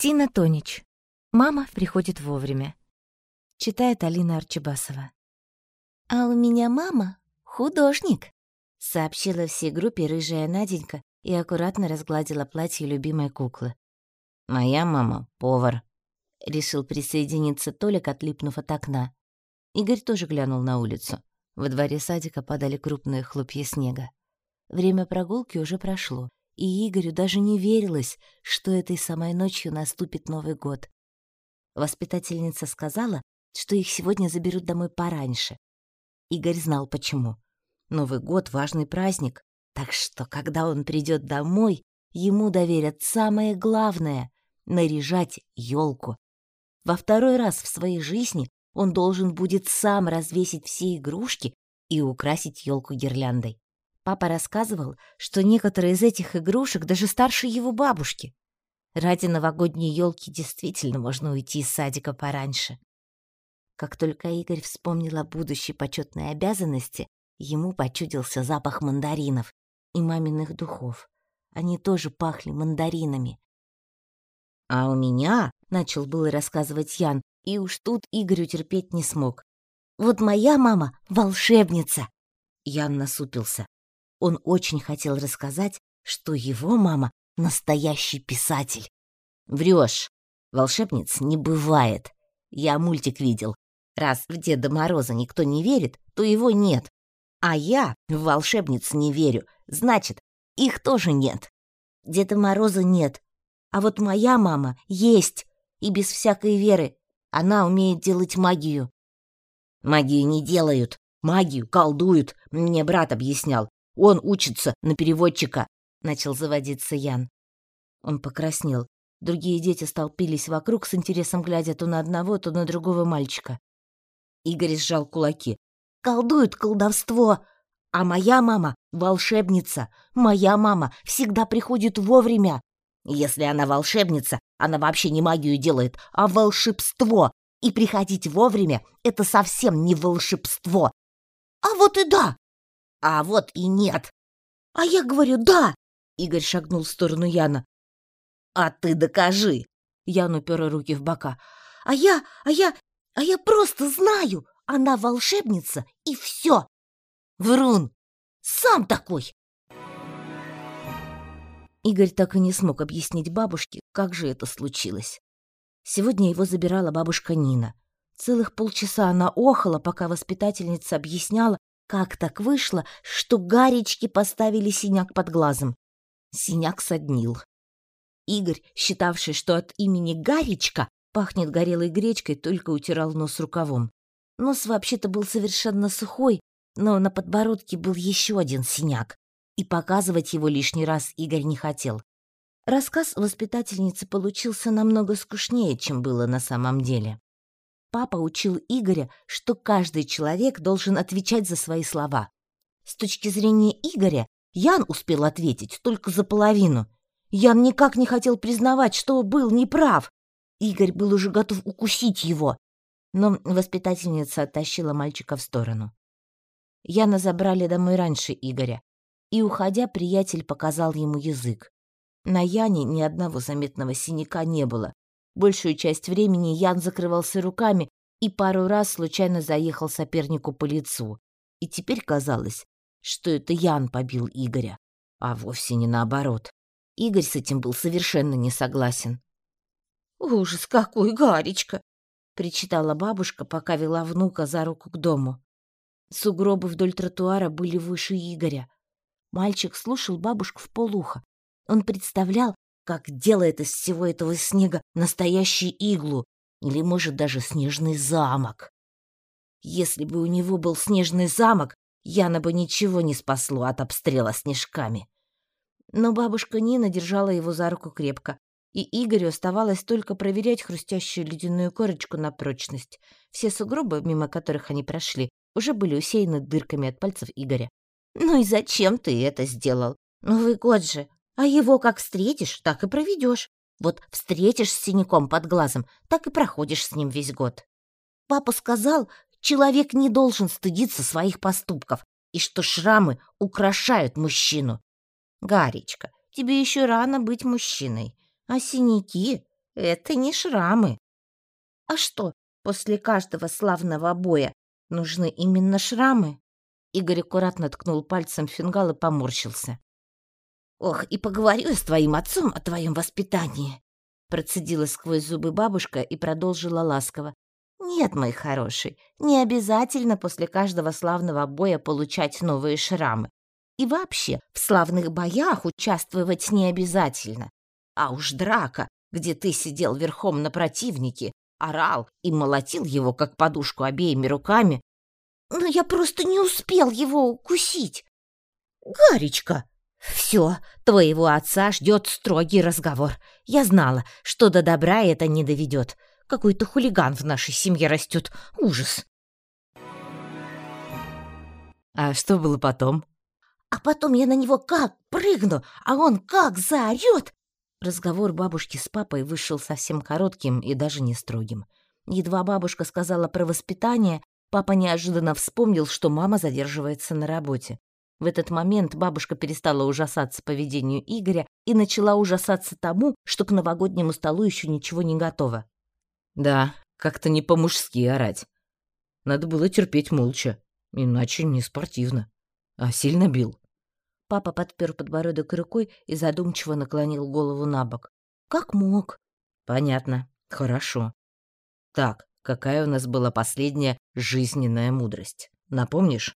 Тина Тонич. Мама приходит вовремя. Читает Алина Арчибасова. «А у меня мама художник», — сообщила всей группе рыжая Наденька и аккуратно разгладила платье любимой куклы. «Моя мама — повар», — решил присоединиться Толик, отлипнув от окна. Игорь тоже глянул на улицу. Во дворе садика падали крупные хлопья снега. Время прогулки уже прошло, и Игорю даже не верилось, что этой самой ночью наступит Новый год. Воспитательница сказала, что их сегодня заберут домой пораньше. Игорь знал почему. Новый год — важный праздник, так что, когда он придет домой, ему доверят самое главное — наряжать елку. Во второй раз в своей жизни он должен будет сам развесить все игрушки и украсить елку гирляндой. Папа рассказывал, что некоторые из этих игрушек даже старше его бабушки. Ради новогодней елки действительно можно уйти из садика пораньше. Как только Игорь вспомнил о будущей почетной обязанности, ему почудился запах мандаринов и маминых духов. Они тоже пахли мандаринами. «А у меня», — начал было рассказывать Ян, и уж тут Игорь утерпеть не смог. «Вот моя мама — волшебница!» Ян насупился. Он очень хотел рассказать, что его мама — настоящий писатель. Врешь, волшебниц не бывает. Я мультик видел. Раз в Деда Мороза никто не верит, то его нет. А я в волшебниц не верю. Значит, их тоже нет. Деда Мороза нет. А вот моя мама есть. И без всякой веры. Она умеет делать магию. Магию не делают. Магию колдуют. Мне брат объяснял. Он учится на переводчика», — начал заводиться Ян. Он покраснел. Другие дети столпились вокруг, с интересом глядя то на одного, то на другого мальчика. Игорь сжал кулаки. «Колдуют колдовство! А моя мама — волшебница! Моя мама всегда приходит вовремя! Если она волшебница, она вообще не магию делает, а волшебство! И приходить вовремя — это совсем не волшебство! А вот и да! А вот и нет. А я говорю «да». Игорь шагнул в сторону Яна. А ты докажи. Ян упер руки в бока. А я, а я, а я просто знаю. Она волшебница, и все. Врун. Сам такой. Игорь так и не смог объяснить бабушке, как же это случилось. Сегодня его забирала бабушка Нина. Целых полчаса она охала, пока воспитательница объясняла, как так вышло, что гаречки поставили синяк под глазом? Синяк соднил. Игорь, считавший, что от имени Гаречка пахнет горелой гречкой, только утирал нос рукавом. Нос вообще-то был совершенно сухой, но на подбородке был еще один синяк, и показывать его лишний раз Игорь не хотел. Рассказ воспитательницы получился намного скучнее, чем было на самом деле. Папа учил Игоря, что каждый человек должен отвечать за свои слова. С точки зрения Игоря, Ян успел ответить только за половину. Ян никак не хотел признавать, что был неправ. Игорь был уже готов укусить его. Но воспитательница оттащила мальчика в сторону. Яна забрали домой раньше Игоря. И, уходя, приятель показал ему язык. На Яне ни одного заметного синяка не было, Большую часть времени Ян закрывался руками и пару раз случайно заехал сопернику по лицу. И теперь казалось, что это Ян побил Игоря, а вовсе не наоборот. Игорь с этим был совершенно не согласен. «Ужас какой, Гаречка!» — причитала бабушка, пока вела внука за руку к дому. Сугробы вдоль тротуара были выше Игоря. Мальчик слушал бабушку в полухо. Он представлял, как делает из всего этого снега настоящий иглу или, может, даже снежный замок. Если бы у него был снежный замок, Яна бы ничего не спасло от обстрела снежками. Но бабушка Нина держала его за руку крепко, и Игорю оставалось только проверять хрустящую ледяную корочку на прочность. Все сугробы, мимо которых они прошли, уже были усеяны дырками от пальцев Игоря. «Ну и зачем ты это сделал? Новый год же! А его как встретишь, так и проведешь. Вот встретишь с синяком под глазом, так и проходишь с ним весь год. Папа сказал, человек не должен стыдиться своих поступков, и что шрамы украшают мужчину. Гаречка, тебе еще рано быть мужчиной, а синяки — Это не шрамы. А что, после каждого славного боя нужны именно шрамы? Игорь аккуратно ткнул пальцем фингал и поморщился. «Ох, и поговорю с твоим отцом о твоем воспитании!» Процедила сквозь зубы бабушка и продолжила ласково. «Нет, мой хороший, не обязательно после каждого славного боя получать новые шрамы. И вообще, в славных боях участвовать не обязательно. А уж драка, где ты сидел верхом на противнике, орал и молотил его, как подушку, обеими руками. Но я просто не успел его укусить. Гаречка! Все, твоего отца ждет строгий разговор. Я знала, что до добра это не доведет. Какой-то хулиган в нашей семье растет. Ужас. А что было потом? А потом я на него как прыгну, а он как заорет. Разговор бабушки с папой вышел совсем коротким и даже не строгим. Едва бабушка сказала про воспитание, папа неожиданно вспомнил, что мама задерживается на работе. В этот момент бабушка перестала ужасаться поведению Игоря и начала ужасаться тому, что к новогоднему столу еще ничего не готово. Да, как-то не по-мужски орать. Надо было терпеть молча, иначе не спортивно. А сильно бил. Папа подпер подбородок рукой и задумчиво наклонил голову на бок. «Как мог?» «Понятно. Хорошо. Так, какая у нас была последняя жизненная мудрость? Напомнишь?»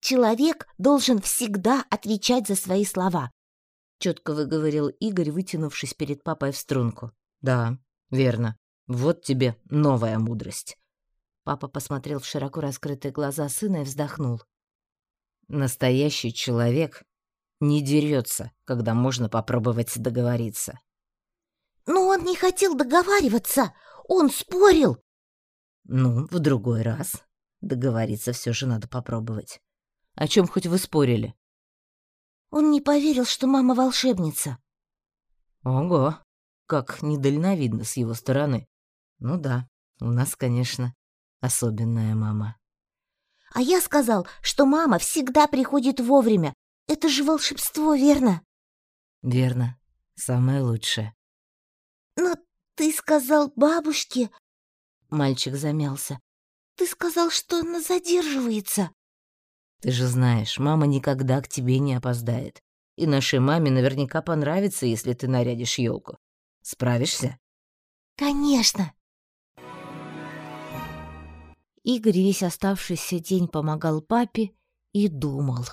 «Человек должен всегда отвечать за свои слова», — четко выговорил Игорь, вытянувшись перед папой в струнку. «Да, верно. Вот тебе новая мудрость». Папа посмотрел в широко раскрытые глаза сына и вздохнул. Настоящий человек не дерется, когда можно попробовать договориться. Но он не хотел договариваться, он спорил. Ну, в другой раз. Договориться все же надо попробовать. О чем хоть вы спорили? Он не поверил, что мама волшебница. Ого, как недальновидно с его стороны. Ну да, у нас, конечно, особенная мама. А я сказал, что мама всегда приходит вовремя. Это же волшебство, верно? Верно. Самое лучшее. Но ты сказал бабушке... Мальчик замялся. Ты сказал, что она задерживается. Ты же знаешь, мама никогда к тебе не опоздает. И нашей маме наверняка понравится, если ты нарядишь елку. Справишься? Конечно. Игорь весь оставшийся день помогал папе и думал.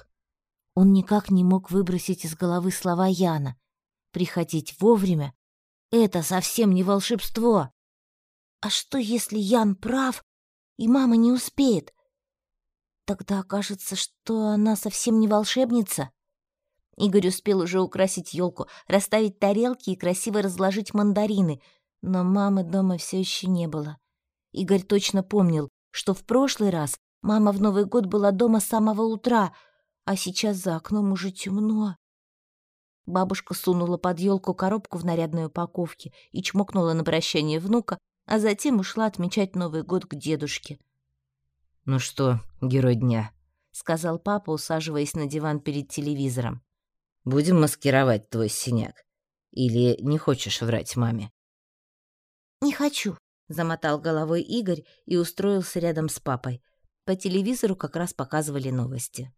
Он никак не мог выбросить из головы слова Яна. Приходить вовремя — это совсем не волшебство. А что, если Ян прав, и мама не успеет? Тогда окажется, что она совсем не волшебница. Игорь успел уже украсить елку, расставить тарелки и красиво разложить мандарины, но мамы дома все еще не было. Игорь точно помнил, что в прошлый раз мама в Новый год была дома с самого утра, а сейчас за окном уже темно. Бабушка сунула под елку коробку в нарядной упаковке и чмокнула на прощание внука, а затем ушла отмечать Новый год к дедушке. «Ну что, герой дня?» — сказал папа, усаживаясь на диван перед телевизором. «Будем маскировать твой синяк? Или не хочешь врать маме?» «Не хочу», замотал головой Игорь и устроился рядом с папой. По телевизору как раз показывали новости.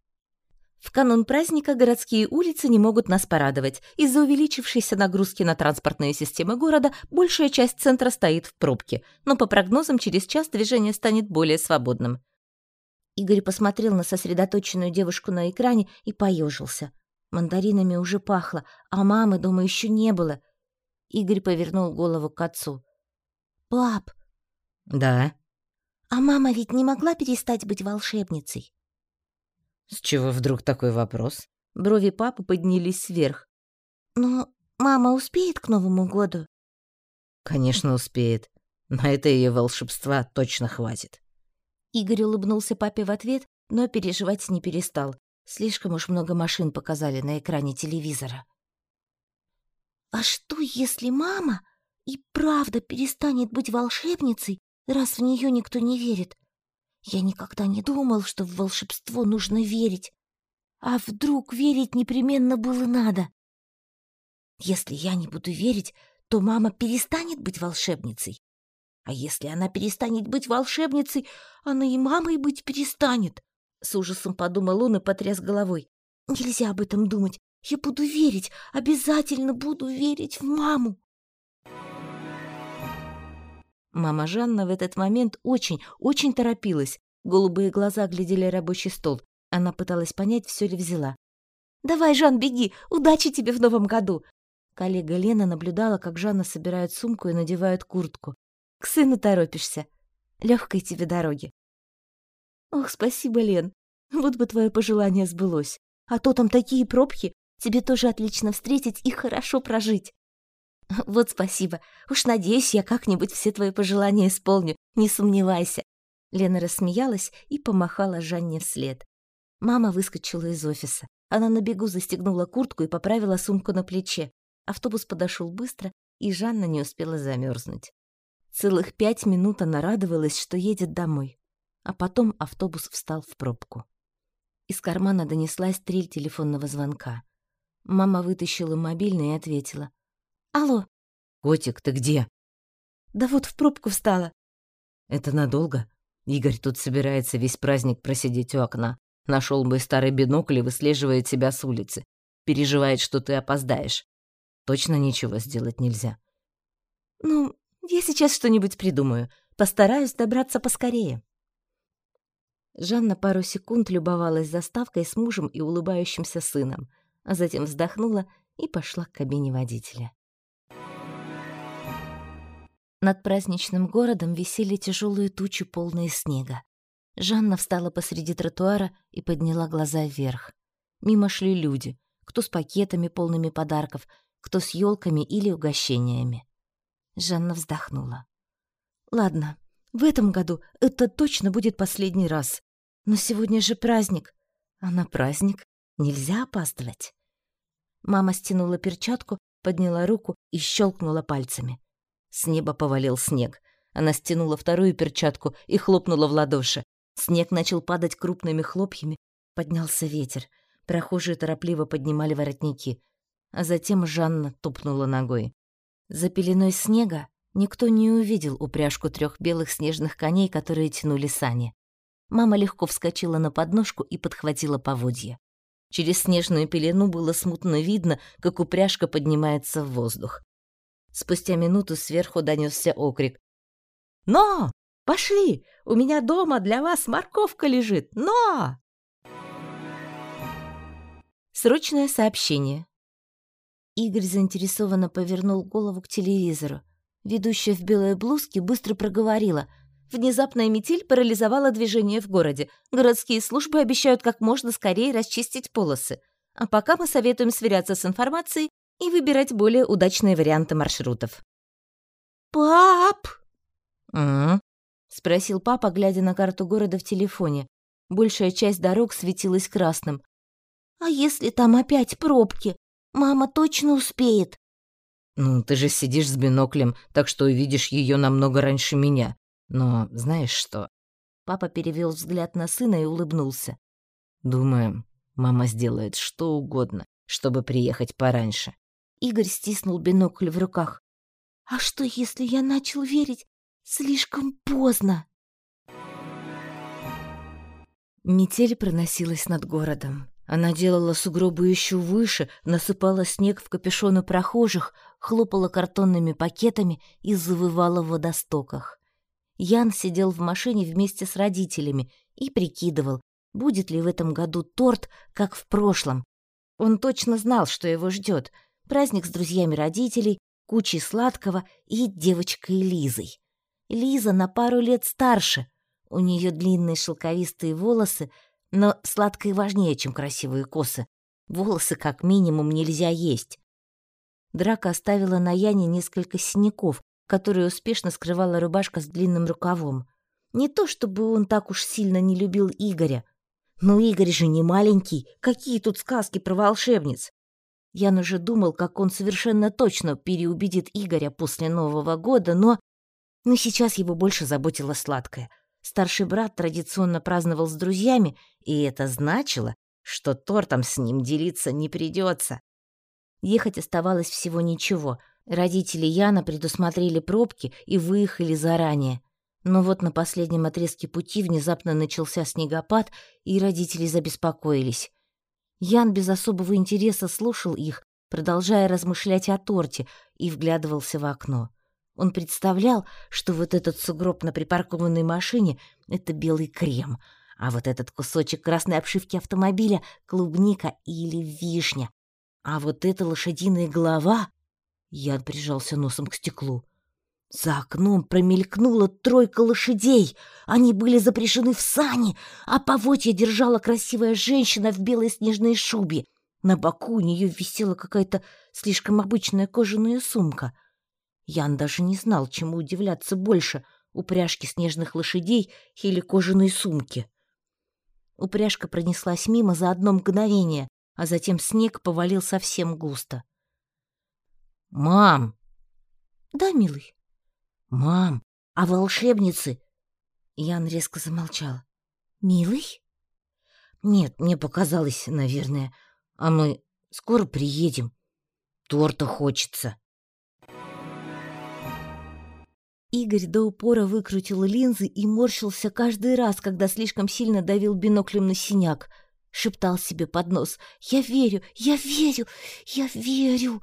В канун праздника городские улицы не могут нас порадовать. Из-за увеличившейся нагрузки на транспортные системы города большая часть центра стоит в пробке, но по прогнозам через час движение станет более свободным. Игорь посмотрел на сосредоточенную девушку на экране и поежился. Мандаринами уже пахло, а мамы дома еще не было. Игорь повернул голову к отцу. «Пап!» «Да?» «А мама ведь не могла перестать быть волшебницей?» «С чего вдруг такой вопрос?» Брови папы поднялись вверх. «Но мама успеет к Новому году?» «Конечно, успеет. На это ее волшебства точно хватит». Игорь улыбнулся папе в ответ, но переживать не перестал. Слишком уж много машин показали на экране телевизора. «А что, если мама и правда перестанет быть волшебницей, раз в нее никто не верит. Я никогда не думал, что в волшебство нужно верить. А вдруг верить непременно было надо? Если я не буду верить, то мама перестанет быть волшебницей. А если она перестанет быть волшебницей, она и мамой быть перестанет. С ужасом подумал он и потряс головой. Нельзя об этом думать. Я буду верить, обязательно буду верить в маму. Мама Жанна в этот момент очень, очень торопилась. Голубые глаза глядели рабочий стол. Она пыталась понять, все ли взяла. «Давай, Жан, беги! Удачи тебе в новом году!» Коллега Лена наблюдала, как Жанна собирает сумку и надевает куртку. «К сыну торопишься. Легкой тебе дороги». «Ох, спасибо, Лен. Вот бы твое пожелание сбылось. А то там такие пробки. Тебе тоже отлично встретить и хорошо прожить». «Вот спасибо. Уж надеюсь, я как-нибудь все твои пожелания исполню. Не сомневайся». Лена рассмеялась и помахала Жанне вслед. Мама выскочила из офиса. Она на бегу застегнула куртку и поправила сумку на плече. Автобус подошел быстро, и Жанна не успела замерзнуть. Целых пять минут она радовалась, что едет домой. А потом автобус встал в пробку. Из кармана донеслась трель телефонного звонка. Мама вытащила мобильный и ответила. «Алло». «Котик, ты где?» «Да вот в пробку встала». «Это надолго? Игорь тут собирается весь праздник просидеть у окна. Нашел бы старый бинокль и выслеживает тебя с улицы. Переживает, что ты опоздаешь. Точно ничего сделать нельзя. Ну, я сейчас что-нибудь придумаю. Постараюсь добраться поскорее. Жанна пару секунд любовалась заставкой с мужем и улыбающимся сыном, а затем вздохнула и пошла к кабине водителя. Над праздничным городом висели тяжелые тучи, полные снега. Жанна встала посреди тротуара и подняла глаза вверх. Мимо шли люди, кто с пакетами, полными подарков, кто с елками или угощениями. Жанна вздохнула. «Ладно, в этом году это точно будет последний раз. Но сегодня же праздник, а на праздник нельзя опаздывать». Мама стянула перчатку, подняла руку и щелкнула пальцами. С неба повалил снег. Она стянула вторую перчатку и хлопнула в ладоши. Снег начал падать крупными хлопьями, поднялся ветер. Прохожие торопливо поднимали воротники, а затем Жанна тупнула ногой. За пеленой снега никто не увидел упряжку трех белых снежных коней, которые тянули сани. Мама легко вскочила на подножку и подхватила поводья. Через снежную пелену было смутно видно, как упряжка поднимается в воздух. Спустя минуту сверху донесся окрик. «Но! Пошли! У меня дома для вас морковка лежит! Но!» Срочное сообщение. Игорь заинтересованно повернул голову к телевизору. Ведущая в белой блузке быстро проговорила. Внезапная метель парализовала движение в городе. Городские службы обещают как можно скорее расчистить полосы. А пока мы советуем сверяться с информацией и выбирать более удачные варианты маршрутов. «Пап!» «М — спросил папа, глядя на карту города в телефоне. Большая часть дорог светилась красным. «А если там опять пробки? Мама точно успеет?» «Ну, ты же сидишь с биноклем, так что увидишь ее намного раньше меня. Но знаешь что?» Папа перевел взгляд на сына и улыбнулся. «Думаю, мама сделает что угодно, чтобы приехать пораньше». Игорь стиснул бинокль в руках. «А что, если я начал верить Слишком поздно. Метель проносилась над городом. Она делала сугробы еще выше, насыпала снег в капюшоны прохожих, хлопала картонными пакетами и завывала в водостоках. Ян сидел в машине вместе с родителями и прикидывал, будет ли в этом году торт, как в прошлом. Он точно знал, что его ждет: праздник с друзьями родителей, кучей сладкого и девочкой Лизой. Лиза на пару лет старше. У нее длинные шелковистые волосы, но сладкое важнее, чем красивые косы. Волосы как минимум нельзя есть. Драка оставила на Яне несколько синяков, которые успешно скрывала рубашка с длинным рукавом. Не то чтобы он так уж сильно не любил Игоря. Но Игорь же не маленький, какие тут сказки про волшебниц. Ян уже думал, как он совершенно точно переубедит Игоря после Нового года, но но сейчас его больше заботило сладкое. Старший брат традиционно праздновал с друзьями, и это значило, что тортом с ним делиться не придется. Ехать оставалось всего ничего, Родители Яна предусмотрели пробки и выехали заранее. Но вот на последнем отрезке пути внезапно начался снегопад, и родители забеспокоились. Ян без особого интереса слушал их, продолжая размышлять о торте, и вглядывался в окно. Он представлял, что вот этот сугроб на припаркованной машине — это белый крем, а вот этот кусочек красной обшивки автомобиля — клубника или вишня. А вот эта лошадиная голова... Ян прижался носом к стеклу. За окном промелькнула тройка лошадей. Они были запряжены в сани, а поводья держала красивая женщина в белой снежной шубе. На боку у нее висела какая-то слишком обычная кожаная сумка. Ян даже не знал, чему удивляться больше — упряжки снежных лошадей или кожаной сумки. Упряжка пронеслась мимо за одно мгновение, а затем снег повалил совсем густо. «Мам!» «Да, милый?» «Мам, а волшебницы?» Ян резко замолчал. «Милый?» «Нет, мне показалось, наверное. А мы скоро приедем. Торта хочется». Игорь до упора выкрутил линзы и морщился каждый раз, когда слишком сильно давил биноклем на синяк. Шептал себе под нос «Я верю, я верю, я верю!»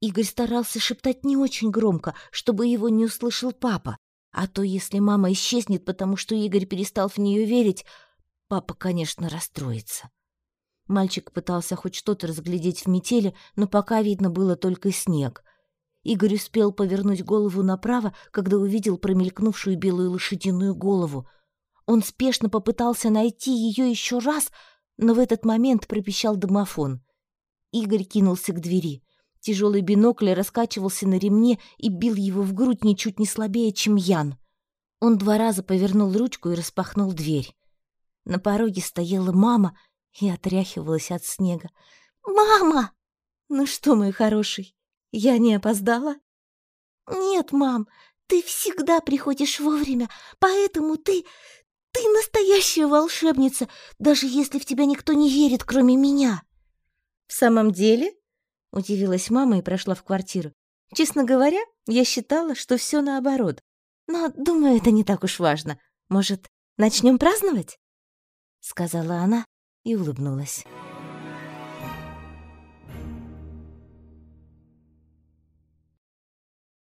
Игорь старался шептать не очень громко, чтобы его не услышал папа. А то, если мама исчезнет, потому что Игорь перестал в нее верить, папа, конечно, расстроится. Мальчик пытался хоть что-то разглядеть в метели, но пока видно было только снег. Игорь успел повернуть голову направо, когда увидел промелькнувшую белую лошадиную голову. Он спешно попытался найти ее еще раз, но в этот момент пропищал домофон. Игорь кинулся к двери. Тяжелый бинокль раскачивался на ремне и бил его в грудь ничуть не слабее, чем Ян. Он два раза повернул ручку и распахнул дверь. На пороге стояла мама и отряхивалась от снега. «Мама!» «Ну что, мой хороший, я не опоздала?» «Нет, мам, ты всегда приходишь вовремя, поэтому ты... ты настоящая волшебница, даже если в тебя никто не верит, кроме меня». «В самом деле?» — удивилась мама и прошла в квартиру. «Честно говоря, я считала, что все наоборот. Но, думаю, это не так уж важно. Может, начнем праздновать?» — сказала она и улыбнулась.